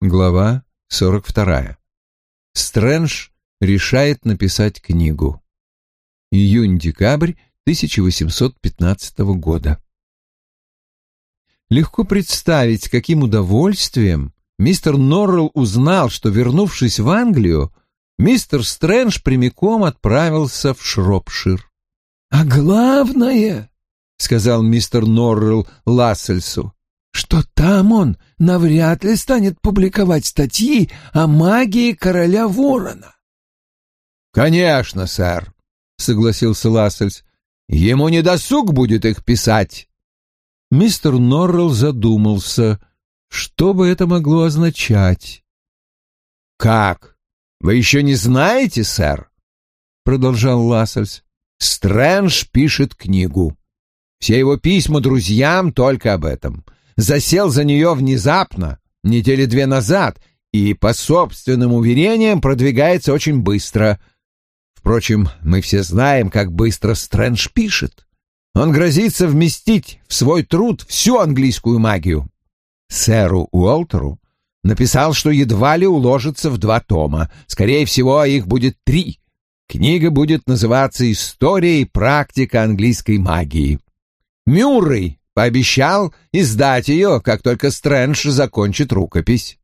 Глава 42. Стрэндж решает написать книгу. Июнь-декабрь 1815 года. Легко представить, каким удовольствием мистер Норрелл узнал, что, вернувшись в Англию, мистер Стрэндж прямиком отправился в Шропшир. «А главное, — сказал мистер Норрелл Лассельсу, — что там он навряд ли станет публиковать статьи о магии короля ворона». «Конечно, сэр», — согласился Лассельс. «Ему не досуг будет их писать». Мистер Норрелл задумался, что бы это могло означать. «Как? Вы еще не знаете, сэр?» — продолжал Лассельс. «Стрэндж пишет книгу. Все его письма друзьям только об этом. Засел за нее внезапно, недели две назад, и, по собственным уверениям, продвигается очень быстро. Впрочем, мы все знаем, как быстро Стрэндж пишет. Он грозится вместить в свой труд всю английскую магию. Сэру Уолтеру написал, что едва ли уложится в два тома. Скорее всего, их будет три. Книга будет называться «История и практика английской магии». Мюррей пообещал издать ее, как только Стрэндж закончит рукопись.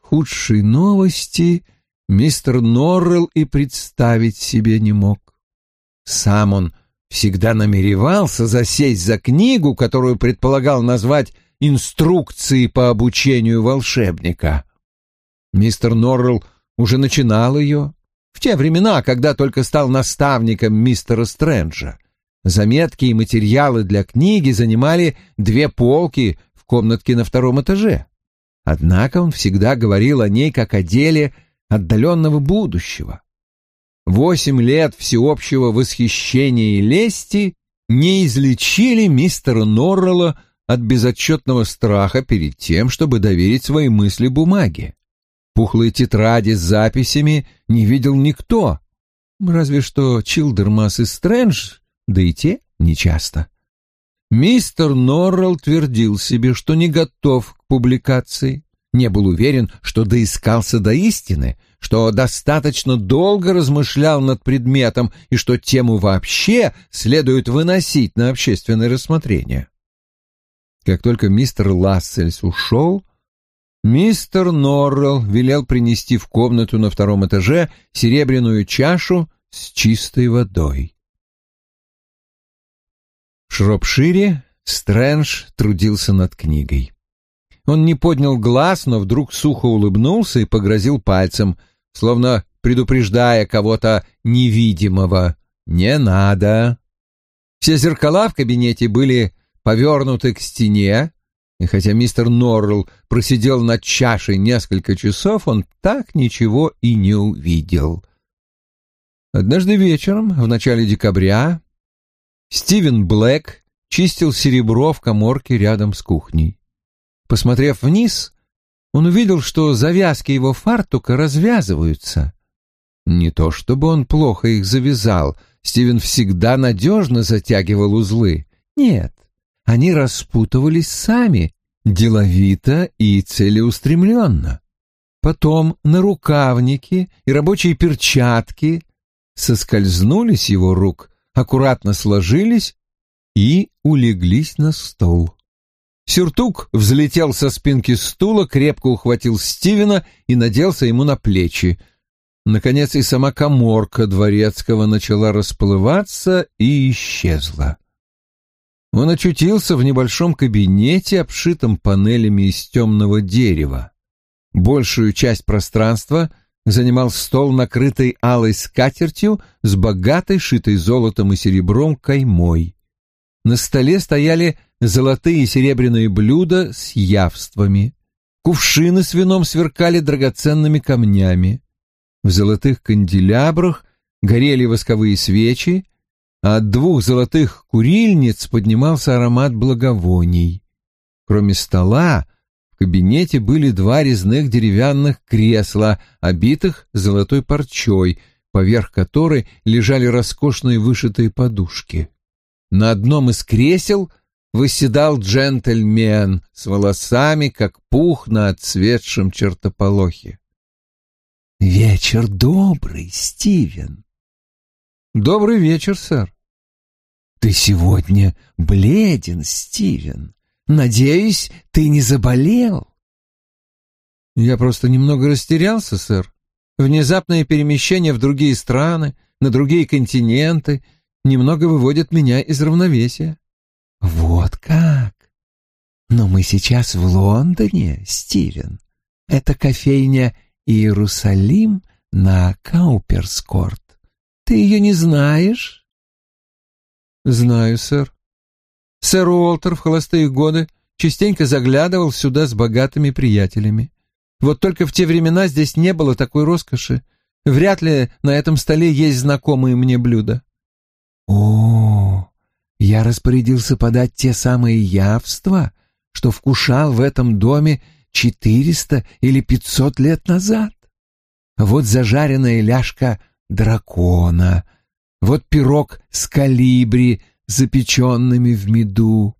Худшей новости мистер Норрелл и представить себе не мог. Сам он всегда намеревался засесть за книгу, которую предполагал назвать «Инструкции по обучению волшебника». Мистер Норрелл уже начинал ее в те времена, когда только стал наставником мистера Стрэнджа. Заметки и материалы для книги занимали две полки в комнатке на втором этаже. Однако он всегда говорил о ней как о деле отдаленного будущего. Восемь лет всеобщего восхищения и лести не излечили мистера Норрелла от безотчетного страха перед тем, чтобы доверить свои мысли бумаге. Пухлые тетради с записями не видел никто, разве что Чилдермас и Стрэндж, да и те нечасто. Мистер Норрелл твердил себе, что не готов к публикации, не был уверен, что доискался до истины — что достаточно долго размышлял над предметом и что тему вообще следует выносить на общественное рассмотрение. Как только мистер Лассельс ушел, мистер Норрелл велел принести в комнату на втором этаже серебряную чашу с чистой водой. Шропшире Стрэндж трудился над книгой. Он не поднял глаз, но вдруг сухо улыбнулся и погрозил пальцем — словно предупреждая кого-то невидимого. «Не надо!» Все зеркала в кабинете были повернуты к стене, и хотя мистер Норрелл просидел над чашей несколько часов, он так ничего и не увидел. Однажды вечером, в начале декабря, Стивен Блэк чистил серебро в коморке рядом с кухней. Посмотрев вниз, он увидел, что завязки его фартука развязываются. Не то чтобы он плохо их завязал, Стивен всегда надежно затягивал узлы. Нет, они распутывались сами, деловито и целеустремленно. Потом на рукавники и рабочие перчатки соскользнули с его рук, аккуратно сложились и улеглись на стол. Сюртук взлетел со спинки стула, крепко ухватил Стивена и наделся ему на плечи. Наконец и сама коморка дворецкого начала расплываться и исчезла. Он очутился в небольшом кабинете, обшитом панелями из темного дерева. Большую часть пространства занимал стол, накрытый алой скатертью с богатой, шитой золотом и серебром каймой. На столе стояли золотые и серебряные блюда с явствами. Кувшины с вином сверкали драгоценными камнями. В золотых канделябрах горели восковые свечи, а от двух золотых курильниц поднимался аромат благовоний. Кроме стола, кабинете были два резных деревянных кресла, обитых золотой парчой, поверх которой лежали роскошные вышитые подушки. На одном из кресел выседал джентльмен с волосами, как пух на отцветшем чертополохе. «Вечер добрый, Стивен». «Добрый вечер, сэр». «Ты сегодня бледен, Стивен. Надеюсь, ты не заболел?» «Я просто немного растерялся, сэр. Внезапное перемещение в другие страны, на другие континенты немного выводят меня из равновесия». «Вот как? Но мы сейчас в Лондоне, Стивен. Это кофейня Иерусалим на Кауперскорт. Ты ее не знаешь?» «Знаю, сэр. Сэр Уолтер в холостые годы частенько заглядывал сюда с богатыми приятелями. Вот только в те времена здесь не было такой роскоши. Вряд ли на этом столе есть знакомые мне блюда. О, я распорядился подать те самые явства, что вкушал в этом доме четыреста или пятьсот лет назад. Вот зажаренная ляжка дракона, вот пирог с калибри, запеченными в меду.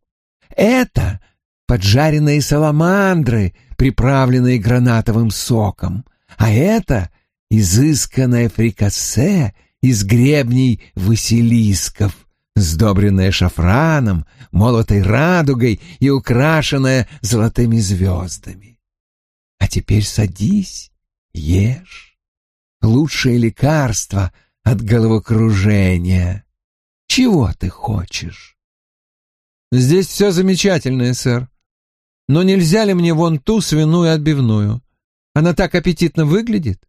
Это поджаренные саламандры, приправленные гранатовым соком, а это изысканное фрикассе из гребней василисков, сдобренное шафраном, молотой радугой и украшенное золотыми звездами. А теперь садись, ешь. Лучшее лекарство от головокружения. Чего ты хочешь? Здесь все замечательное, сэр. Но нельзя ли мне вон ту свиную отбивную? Она так аппетитно выглядит.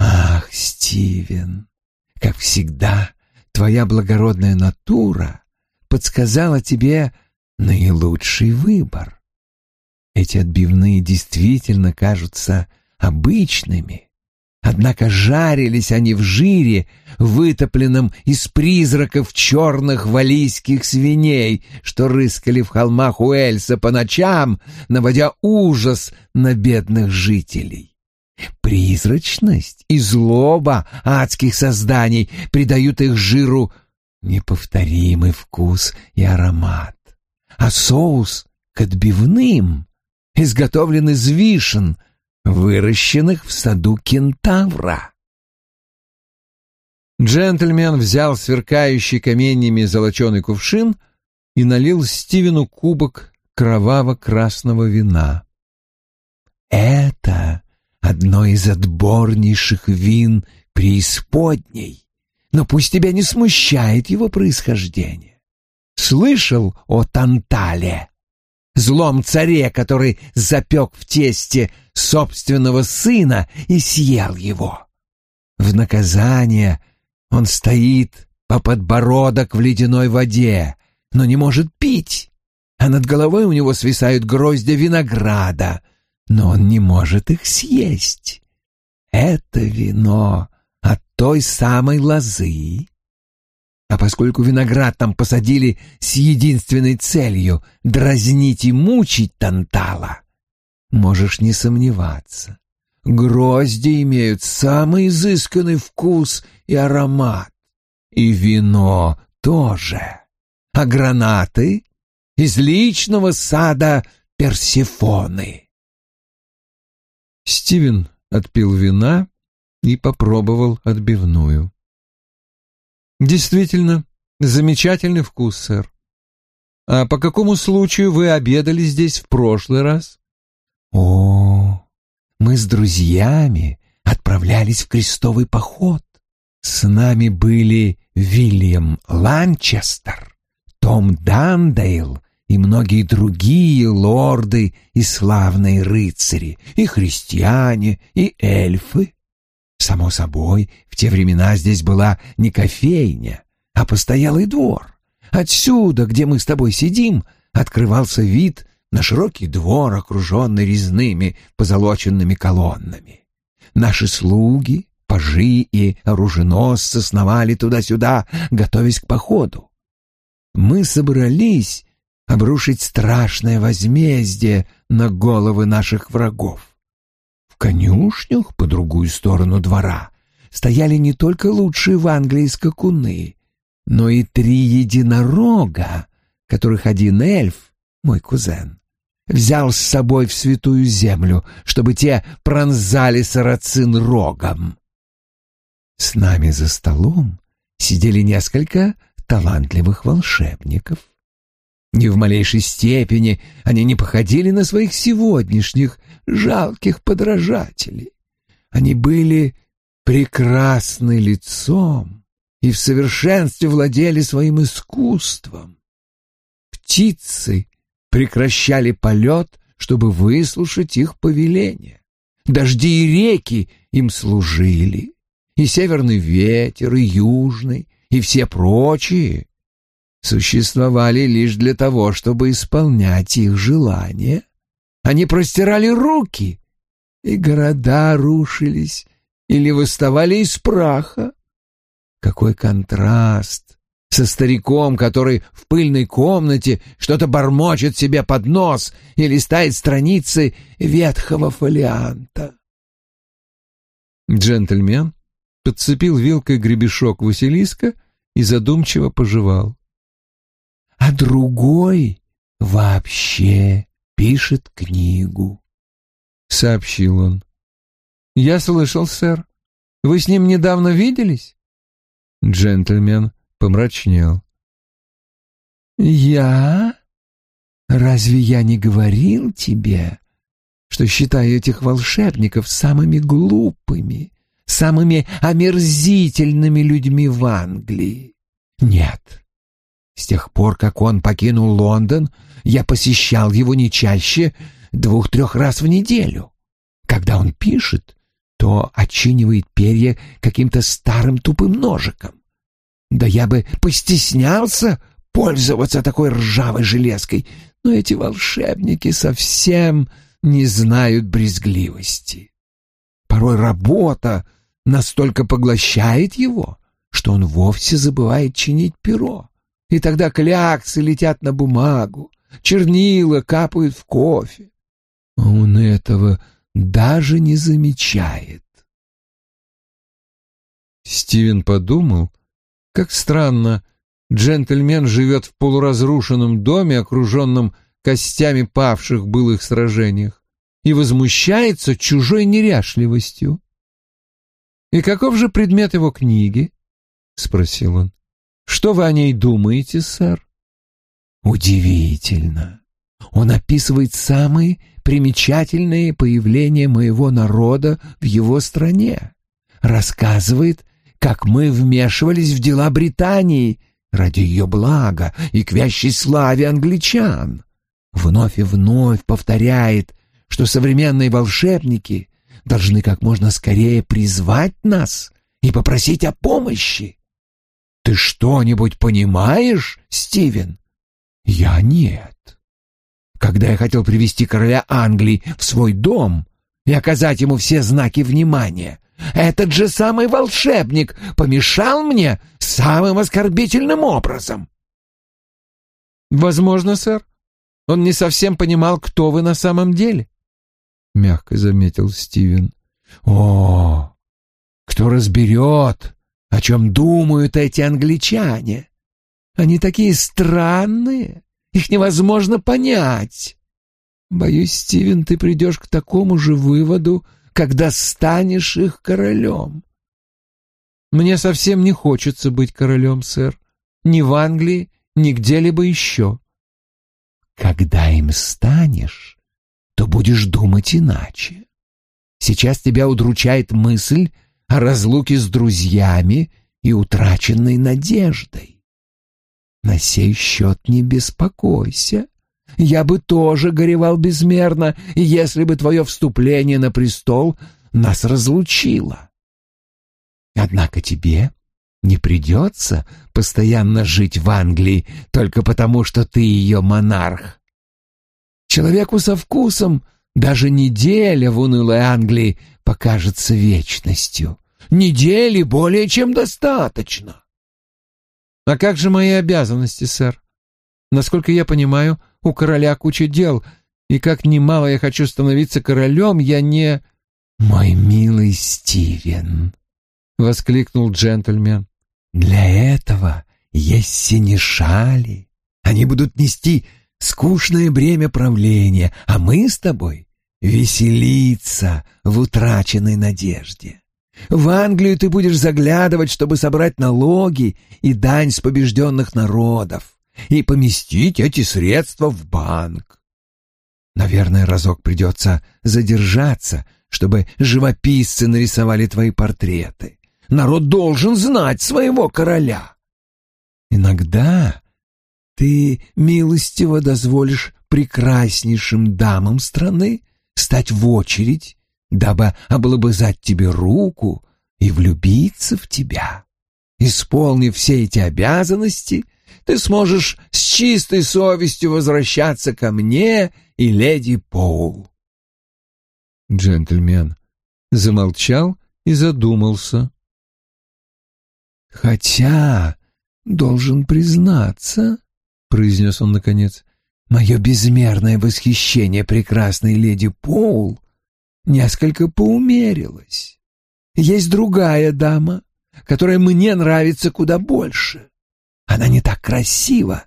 Ах, Стивен, как всегда, твоя благородная натура подсказала тебе наилучший выбор. Эти отбивные действительно кажутся обычными, Однако жарились они в жире, вытопленном из призраков черных валийских свиней, что рыскали в холмах Уэльса по ночам, наводя ужас на бедных жителей. Призрачность и злоба адских созданий придают их жиру неповторимый вкус и аромат. А соус к отбивным изготовлен из вишен — выращенных в саду кентавра. Джентльмен взял сверкающий каменьями золоченый кувшин и налил Стивену кубок кроваво-красного вина. «Это одно из отборнейших вин преисподней, но пусть тебя не смущает его происхождение. Слышал о Тантале?» Злом царе, который запек в тесте собственного сына и съел его. В наказание он стоит по подбородок в ледяной воде, но не может пить, а над головой у него свисают гроздья винограда, но он не может их съесть. Это вино от той самой лозы, а поскольку виноград там посадили с единственной целью — дразнить и мучить Тантала, можешь не сомневаться. Грозди имеют самый изысканный вкус и аромат. И вино тоже. А гранаты — из личного сада Персифоны. Стивен отпил вина и попробовал отбивную. Действительно, замечательный вкус, сэр. А по какому случаю вы обедали здесь в прошлый раз? О, мы с друзьями отправлялись в крестовый поход. С нами были Вильям Ланчестер, Том Дандейл и многие другие лорды и славные рыцари, и христиане, и эльфы. Само собой, в те времена здесь была не кофейня, а постоялый двор. Отсюда, где мы с тобой сидим, открывался вид на широкий двор, окруженный резными позолоченными колоннами. Наши слуги, пажи и оруженосцы сновали туда-сюда, готовясь к походу. Мы собрались обрушить страшное возмездие на головы наших врагов конюшнях по другую сторону двора стояли не только лучшие в Англии скакуны, но и три единорога, которых один эльф, мой кузен, взял с собой в святую землю, чтобы те пронзали сарацин рогом. С нами за столом сидели несколько талантливых волшебников. Ни в малейшей степени они не походили на своих сегодняшних жалких подражателей. Они были прекрасны лицом и в совершенстве владели своим искусством. Птицы прекращали полет, чтобы выслушать их повеление. Дожди и реки им служили, и северный ветер, и южный, и все прочие существовали лишь для того, чтобы исполнять их желания. Они простирали руки, и города рушились или восставали из праха. Какой контраст со стариком, который в пыльной комнате что-то бормочет себе под нос и листает страницы ветхого фолианта. Джентльмен подцепил вилкой гребешок Василиска и задумчиво пожевал. А другой вообще пишет книгу, — сообщил он. «Я слышал, сэр. Вы с ним недавно виделись?» Джентльмен помрачнел. «Я? Разве я не говорил тебе, что считаю этих волшебников самыми глупыми, самыми омерзительными людьми в Англии? Нет. С тех пор, как он покинул Лондон, я посещал его не чаще двух-трех раз в неделю. Когда он пишет, то отчинивает перья каким-то старым тупым ножиком. Да я бы постеснялся пользоваться такой ржавой железкой, но эти волшебники совсем не знают брезгливости. Порой работа настолько поглощает его, что он вовсе забывает чинить перо. И тогда кляксы летят на бумагу, чернила капают в кофе. Он этого даже не замечает. Стивен подумал, как странно, джентльмен живет в полуразрушенном доме, окруженном костями павших в былых сражениях, и возмущается чужой неряшливостью. «И каков же предмет его книги?» — спросил он. «Что вы о ней думаете, сэр?» «Удивительно. Он описывает самые примечательные появления моего народа в его стране. Рассказывает, как мы вмешивались в дела Британии ради ее блага и к вящей славе англичан. Вновь и вновь повторяет, что современные волшебники должны как можно скорее призвать нас и попросить о помощи. Ты что-нибудь понимаешь, Стивен? Я нет когда я хотел привести короля Англии в свой дом и оказать ему все знаки внимания. Этот же самый волшебник помешал мне самым оскорбительным образом. Возможно, сэр, он не совсем понимал, кто вы на самом деле, — мягко заметил Стивен. О, кто разберет, о чем думают эти англичане? Они такие странные. Их невозможно понять. Боюсь, Стивен, ты придешь к такому же выводу, когда станешь их королем. Мне совсем не хочется быть королем, сэр. Ни в Англии, ни где-либо еще. Когда им станешь, то будешь думать иначе. Сейчас тебя удручает мысль о разлуке с друзьями и утраченной надеждой. На сей счет не беспокойся. Я бы тоже горевал безмерно, если бы твое вступление на престол нас разлучило. Однако тебе не придется постоянно жить в Англии только потому, что ты ее монарх. Человеку со вкусом даже неделя в унылой Англии покажется вечностью. Недели более чем достаточно. «А как же мои обязанности, сэр? Насколько я понимаю, у короля куча дел, и как немало я хочу становиться королем, я не...» «Мой милый Стивен!» — воскликнул джентльмен. «Для этого есть синешали, Они будут нести скучное бремя правления, а мы с тобой веселиться в утраченной надежде. В Англию ты будешь заглядывать, чтобы собрать налоги и дань с побежденных народов и поместить эти средства в банк. Наверное, разок придется задержаться, чтобы живописцы нарисовали твои портреты. Народ должен знать своего короля. Иногда ты милостиво дозволишь прекраснейшим дамам страны стать в очередь, дабы облобызать тебе руку и влюбиться в тебя. Исполнив все эти обязанности, ты сможешь с чистой совестью возвращаться ко мне и леди Поул. Джентльмен замолчал и задумался. «Хотя, должен признаться, — произнес он наконец, — мое безмерное восхищение прекрасной леди Поул несколько поумерилось. Есть другая дама, которая мне нравится куда больше. Она не так красива,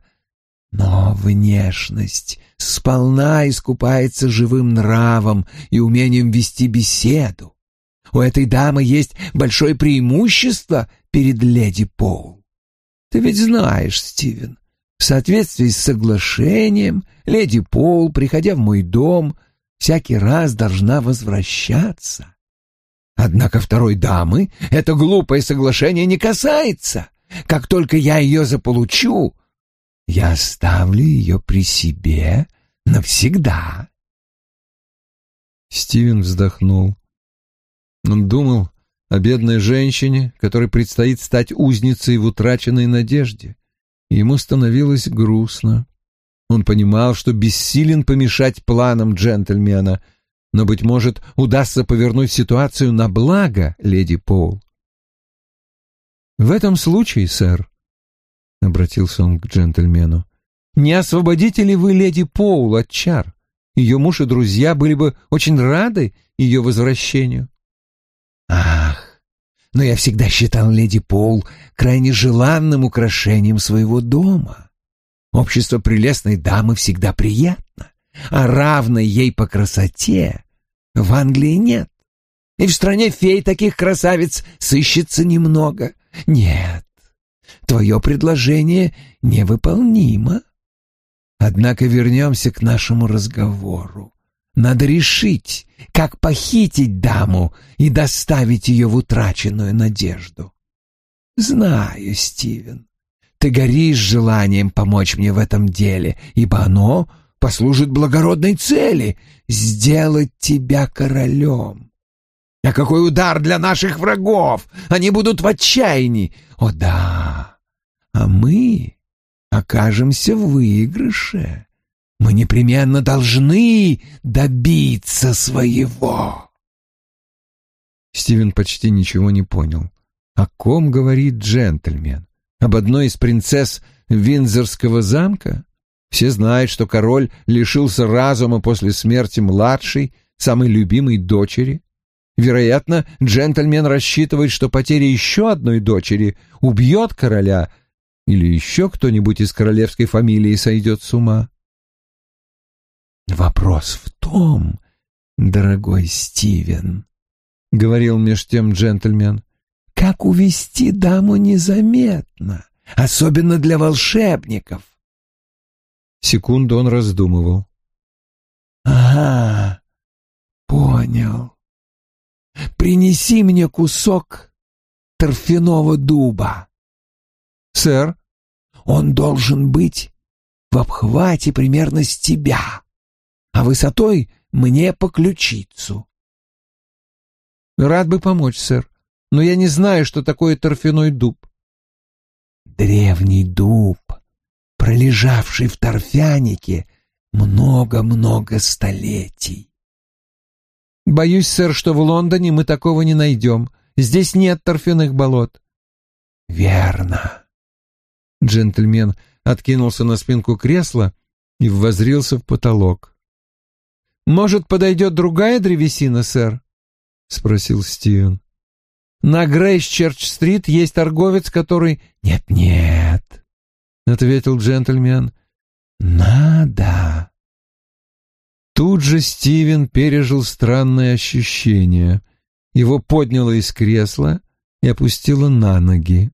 но внешность сполна искупается живым нравом и умением вести беседу. У этой дамы есть большое преимущество перед леди Пол. Ты ведь знаешь, Стивен, в соответствии с соглашением, леди Пол, приходя в мой дом, всякий раз должна возвращаться. Однако второй дамы это глупое соглашение не касается. Как только я ее заполучу, я оставлю ее при себе навсегда. Стивен вздохнул. Он думал о бедной женщине, которой предстоит стать узницей в утраченной надежде. Ему становилось грустно. Он понимал, что бессилен помешать планам джентльмена, но, быть может, удастся повернуть ситуацию на благо леди Пол. «В этом случае, сэр», — обратился он к джентльмену, — «не освободите ли вы леди Поул от чар? Ее муж и друзья были бы очень рады ее возвращению». «Ах, но я всегда считал леди Пол крайне желанным украшением своего дома. Общество прелестной дамы всегда приятно, а равной ей по красоте в Англии нет. И в стране фей таких красавиц сыщется немного». Нет, твое предложение невыполнимо. Однако вернемся к нашему разговору. Надо решить, как похитить даму и доставить ее в утраченную надежду. Знаю, Стивен, ты горишь желанием помочь мне в этом деле, ибо оно послужит благородной цели — сделать тебя королем. А какой удар для наших врагов! Они будут в отчаянии! О да! А мы окажемся в выигрыше. Мы непременно должны добиться своего. Стивен почти ничего не понял. О ком говорит джентльмен? Об одной из принцесс Виндзорского замка? Все знают, что король лишился разума после смерти младшей, самой любимой дочери. Вероятно, джентльмен рассчитывает, что потеря еще одной дочери убьет короля, или еще кто-нибудь из королевской фамилии сойдет с ума. «Вопрос в том, дорогой Стивен», — говорил меж тем джентльмен, — «как увести даму незаметно, особенно для волшебников». Секунду он раздумывал. «Ага, понял принеси мне кусок торфяного дуба. Сэр, он должен быть в обхвате примерно с тебя, а высотой мне по ключицу. Рад бы помочь, сэр, но я не знаю, что такое торфяной дуб. Древний дуб, пролежавший в торфянике много-много столетий. Боюсь, сэр, что в Лондоне мы такого не найдем. Здесь нет торфяных болот. Верно. Джентльмен откинулся на спинку кресла и воззрился в потолок. «Может, подойдет другая древесина, сэр?» — спросил Стивен. «На Грейсчерч-стрит есть торговец, который...» «Нет-нет», — ответил джентльмен, «Надо!» Тут же Стивен пережил странное ощущение. Его подняло из кресла и опустило на ноги.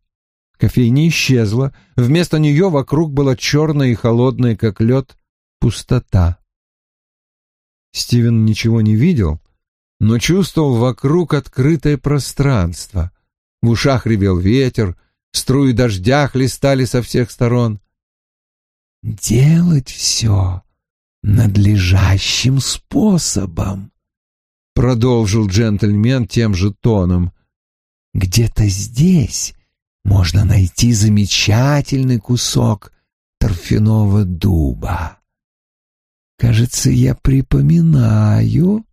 Кофейня исчезла, вместо нее вокруг была черная и холодная, как лед, пустота. Стивен ничего не видел, но чувствовал вокруг открытое пространство. В ушах ревел ветер, струи дождя хлестали со всех сторон. «Делать все надлежащим способом», — продолжил джентльмен тем же тоном. «Где-то здесь можно найти замечательный кусок торфяного дуба. Кажется, я припоминаю...»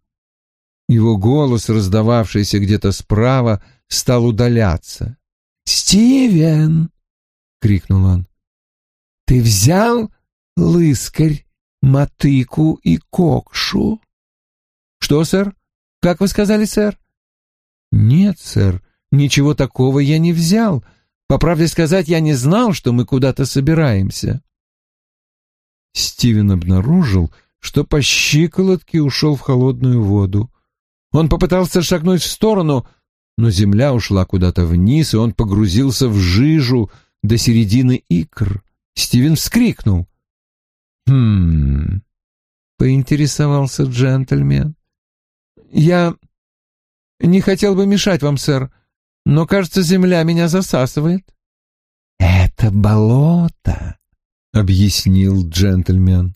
Его голос, раздававшийся где-то справа, стал удаляться. «Стивен!» — крикнул он. «Ты взял лыскарь, мотыку и кокшу?» «Что, сэр? Как вы сказали, сэр?» «Нет, сэр, ничего такого я не взял. По правде сказать, я не знал, что мы куда-то собираемся». Стивен обнаружил, что по щиколотке ушел в холодную воду. Он попытался шагнуть в сторону, но земля ушла куда-то вниз, и он погрузился в жижу до середины икр. Стивен вскрикнул. «Хм...» — поинтересовался джентльмен. «Я не хотел бы мешать вам, сэр, но, кажется, земля меня засасывает». «Это болото», — объяснил джентльмен.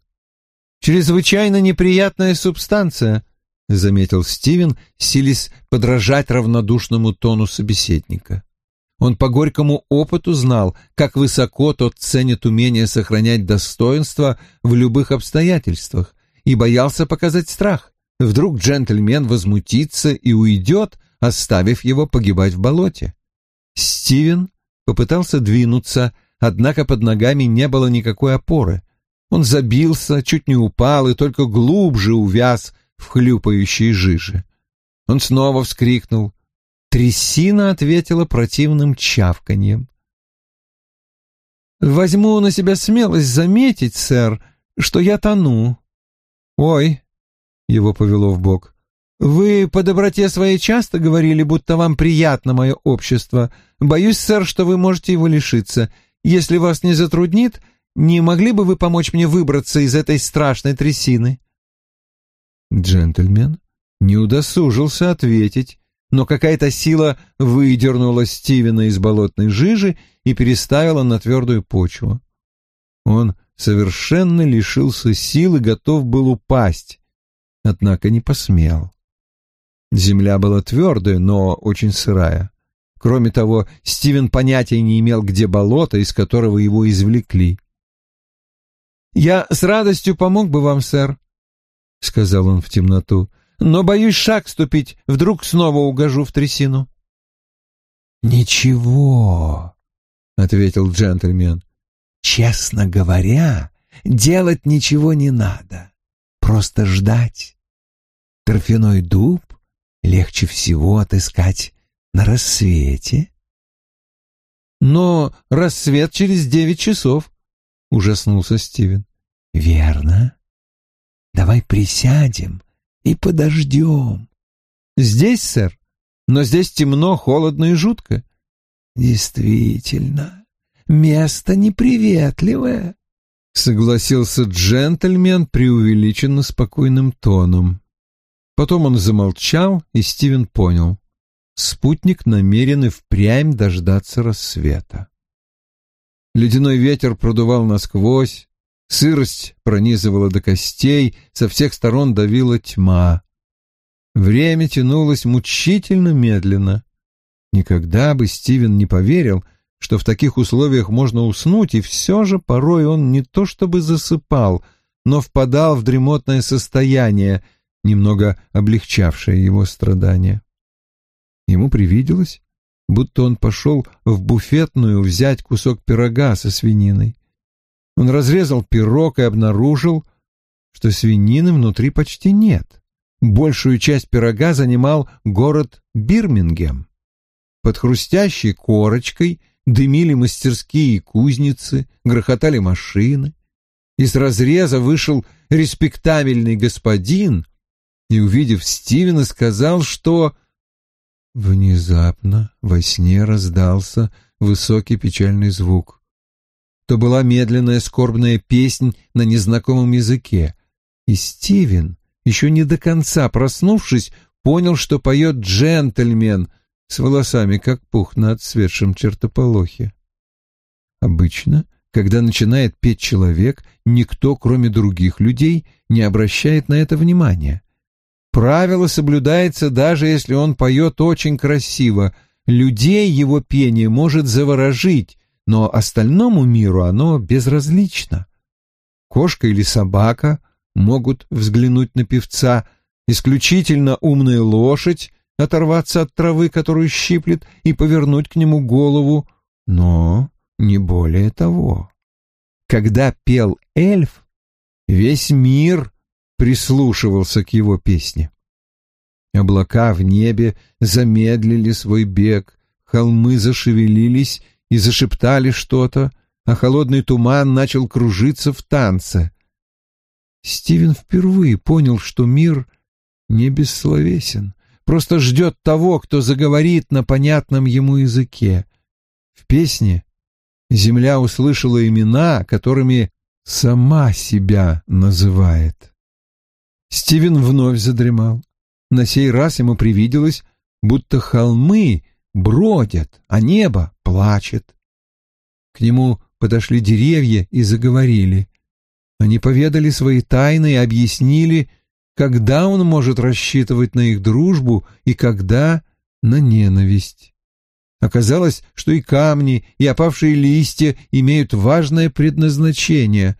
«Чрезвычайно неприятная субстанция», — заметил Стивен, силясь подражать равнодушному тону собеседника. Он по горькому опыту знал, как высоко тот ценит умение сохранять достоинство в любых обстоятельствах, и боялся показать страх. Вдруг джентльмен возмутится и уйдет, оставив его погибать в болоте. Стивен попытался двинуться, однако под ногами не было никакой опоры. Он забился, чуть не упал и только глубже увяз в хлюпающей жиже. Он снова вскрикнул. Трясина ответила противным чавканьем. «Возьму на себя смелость заметить, сэр, что я тону». «Ой», — его повело в бок, — «вы по доброте своей часто говорили, будто вам приятно мое общество. Боюсь, сэр, что вы можете его лишиться. Если вас не затруднит, не могли бы вы помочь мне выбраться из этой страшной трясины?» Джентльмен не удосужился ответить, но какая-то сила выдернула Стивена из болотной жижи и переставила на твердую почву. Он совершенно лишился сил и готов был упасть, однако не посмел. Земля была твердая, но очень сырая. Кроме того, Стивен понятия не имел, где болото, из которого его извлекли. «Я с радостью помог бы вам, сэр», — сказал он в темноту, — «но боюсь шаг ступить, вдруг снова угожу в трясину». «Ничего», — ответил джентльмен, — «честно говоря, делать ничего не надо, просто ждать. Торфяной дуб легче всего отыскать на рассвете». «Но рассвет через девять часов», — ужаснулся Стивен. «Верно. Давай присядем и подождем. Здесь, сэр, но здесь темно, холодно и жутко. Действительно, место неприветливое, согласился джентльмен преувеличенно спокойным тоном. Потом он замолчал, и Стивен понял. Спутник намерен и впрямь дождаться рассвета. Ледяной ветер продувал насквозь, Сырость пронизывала до костей, со всех сторон давила тьма. Время тянулось мучительно медленно. Никогда бы Стивен не поверил, что в таких условиях можно уснуть, и все же порой он не то чтобы засыпал, но впадал в дремотное состояние, немного облегчавшее его страдания. Ему привиделось, будто он пошел в буфетную взять кусок пирога со свининой. Он разрезал пирог и обнаружил, что свинины внутри почти нет. Большую часть пирога занимал город Бирмингем. Под хрустящей корочкой дымили мастерские и кузницы, грохотали машины. Из разреза вышел респектабельный господин и, увидев Стивена, сказал, что... Внезапно во сне раздался высокий печальный звук. То была медленная скорбная песнь на незнакомом языке, и Стивен, еще не до конца проснувшись, понял, что поет джентльмен с волосами, как пух на отсветшем чертополохе. Обычно, когда начинает петь человек, никто, кроме других людей, не обращает на это внимания. Правило соблюдается даже если он поет очень красиво. Людей его пение может заворожить, но остальному миру оно безразлично. Кошка или собака могут взглянуть на певца, исключительно умная лошадь оторваться от травы, которую щиплет, и повернуть к нему голову, но не более того. Когда пел эльф, весь мир прислушивался к его песне. Облака в небе замедлили свой бег, холмы зашевелились и зашептали что-то, а холодный туман начал кружиться в танце. Стивен впервые понял, что мир не бессловесен, просто ждет того, кто заговорит на понятном ему языке. В песне земля услышала имена, которыми сама себя называет. Стивен вновь задремал. На сей раз ему привиделось, будто холмы бродят, а небо плачет. К нему подошли деревья и заговорили. Они поведали свои тайны и объяснили, когда он может рассчитывать на их дружбу и когда на ненависть. Оказалось, что и камни, и опавшие листья имеют важное предназначение.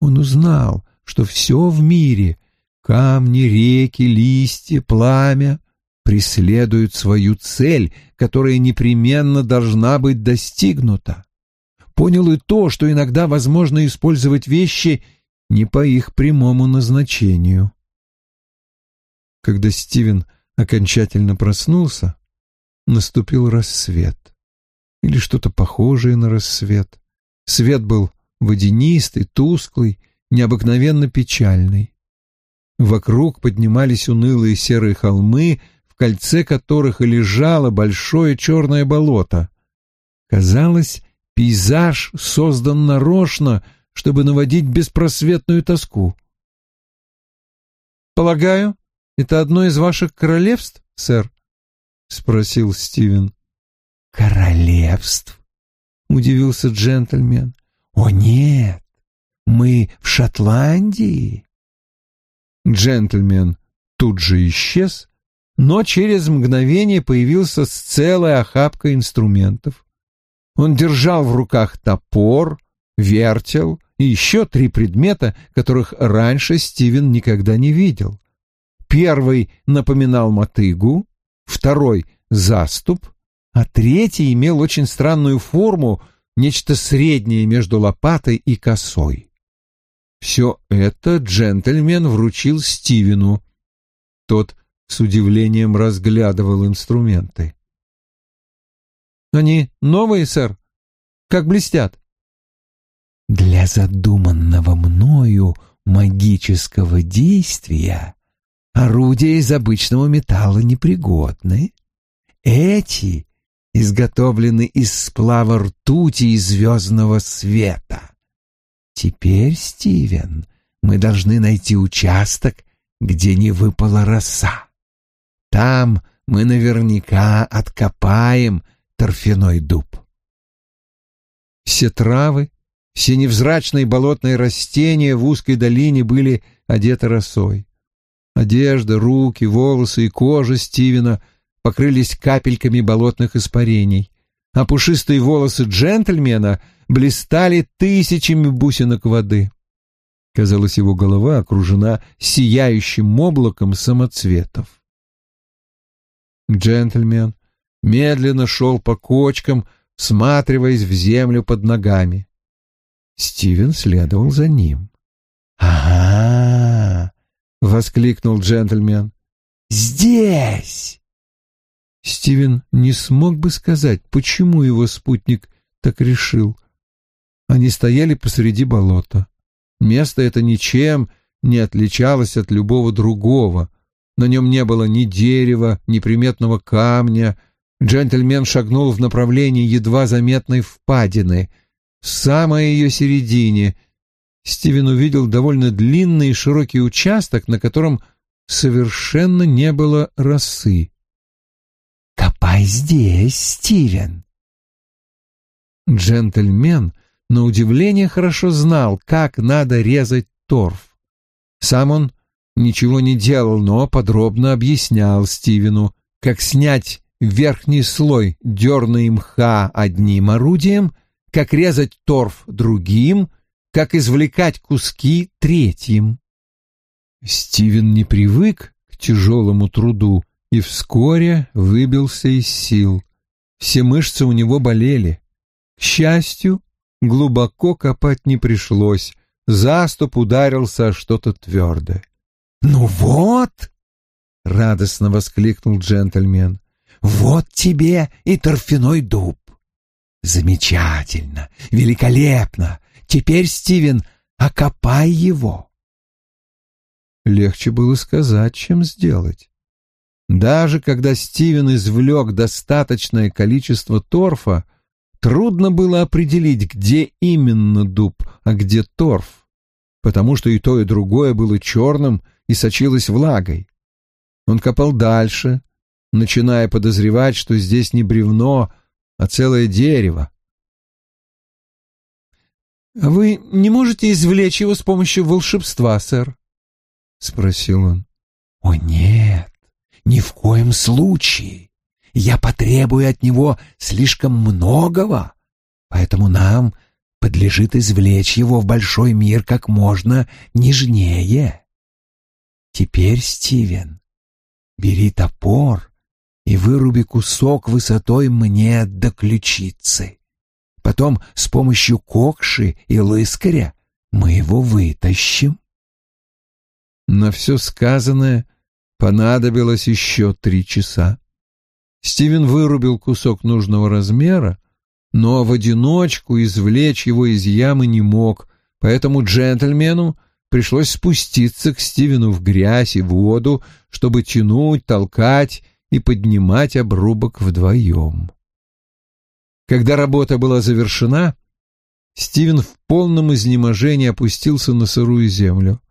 Он узнал, что все в мире Камни, реки, листья, пламя преследуют свою цель, которая непременно должна быть достигнута. Понял и то, что иногда возможно использовать вещи не по их прямому назначению. Когда Стивен окончательно проснулся, наступил рассвет. Или что-то похожее на рассвет. Свет был водянистый, тусклый, необыкновенно печальный. Вокруг поднимались унылые серые холмы, в кольце которых и лежало большое черное болото. Казалось, пейзаж создан нарочно, чтобы наводить беспросветную тоску. «Полагаю, это одно из ваших королевств, сэр?» — спросил Стивен. «Королевств?» — удивился джентльмен. «О, нет, мы в Шотландии». Джентльмен тут же исчез, но через мгновение появился с целой охапкой инструментов. Он держал в руках топор, вертел и еще три предмета, которых раньше Стивен никогда не видел. Первый напоминал мотыгу, второй — заступ, а третий имел очень странную форму, нечто среднее между лопатой и косой. Все это джентльмен вручил Стивену. Тот с удивлением разглядывал инструменты. «Они новые, сэр? Как блестят?» «Для задуманного мною магического действия орудия из обычного металла непригодны. Эти изготовлены из сплава ртути и звездного света. Теперь, Стивен, мы должны найти участок, где не выпала роса. Там мы наверняка откопаем торфяной дуб. Все травы, все невзрачные болотные растения в узкой долине были одеты росой. Одежда, руки, волосы и кожа Стивена покрылись капельками болотных испарений, а пушистые волосы джентльмена — блистали тысячами бусинок воды. Казалось, его голова окружена сияющим облаком самоцветов. Джентльмен медленно шел по кочкам, всматриваясь в землю под ногами. Стивен следовал за ним. «Ага!» — воскликнул джентльмен. «Здесь!» Стивен не смог бы сказать, почему его спутник так решил. Они стояли посреди болота. Место это ничем не отличалось от любого другого. На нем не было ни дерева, ни приметного камня. Джентльмен шагнул в направлении едва заметной впадины. В самой ее середине Стивен увидел довольно длинный и широкий участок, на котором совершенно не было росы. «Копай здесь, Стивен!» Джентльмен, на удивление, хорошо знал, как надо резать торф. Сам он ничего не делал, но подробно объяснял Стивену, как снять верхний слой дерна и мха одним орудием, как резать торф другим, как извлекать куски третьим. Стивен не привык к тяжелому труду и вскоре выбился из сил. Все мышцы у него болели. К счастью, глубоко копать не пришлось, заступ ударился что-то твердое. «Ну вот!» — радостно воскликнул джентльмен. «Вот тебе и торфяной дуб! Замечательно! Великолепно! Теперь, Стивен, окопай его!» Легче было сказать, чем сделать. Даже когда Стивен извлек достаточное количество торфа, трудно было определить, где именно дуб, а где торф, потому что и то, и другое было черным и сочилось влагой. Он копал дальше, начиная подозревать, что здесь не бревно, а целое дерево. «А «Вы не можете извлечь его с помощью волшебства, сэр?» — спросил он. «О, нет, ни в коем случае. Я потребую от него слишком многого, поэтому нам подлежит извлечь его в большой мир как можно нежнее. Теперь, Стивен, бери топор и выруби кусок высотой мне до ключицы. Потом с помощью кокши и лыскаря мы его вытащим. На все сказанное понадобилось еще три часа. Стивен вырубил кусок нужного размера, но в одиночку извлечь его из ямы не мог, поэтому джентльмену пришлось спуститься к Стивену в грязь и воду, чтобы тянуть, толкать и поднимать обрубок вдвоем. Когда работа была завершена, Стивен в полном изнеможении опустился на сырую землю.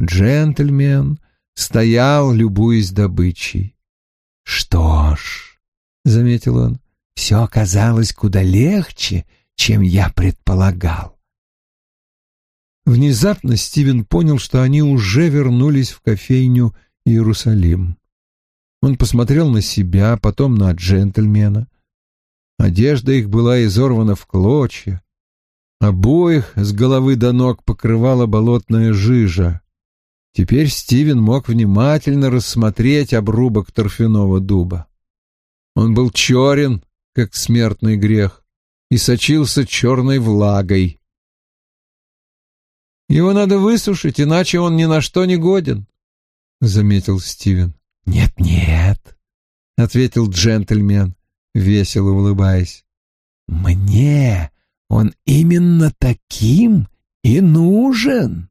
Джентльмен стоял, любуясь добычей. «Что ж», — заметил он, — «все оказалось куда легче, чем я предполагал». Внезапно Стивен понял, что они уже вернулись в кофейню Иерусалим. Он посмотрел на себя, потом на джентльмена. Одежда их была изорвана в клочья. Обоих с головы до ног покрывала болотная жижа. Теперь Стивен мог внимательно рассмотреть обрубок торфяного дуба. Он был черен, как смертный грех, и сочился черной влагой. «Его надо высушить, иначе он ни на что не годен», — заметил Стивен. «Нет-нет», — ответил джентльмен, весело улыбаясь. «Мне он именно таким и нужен».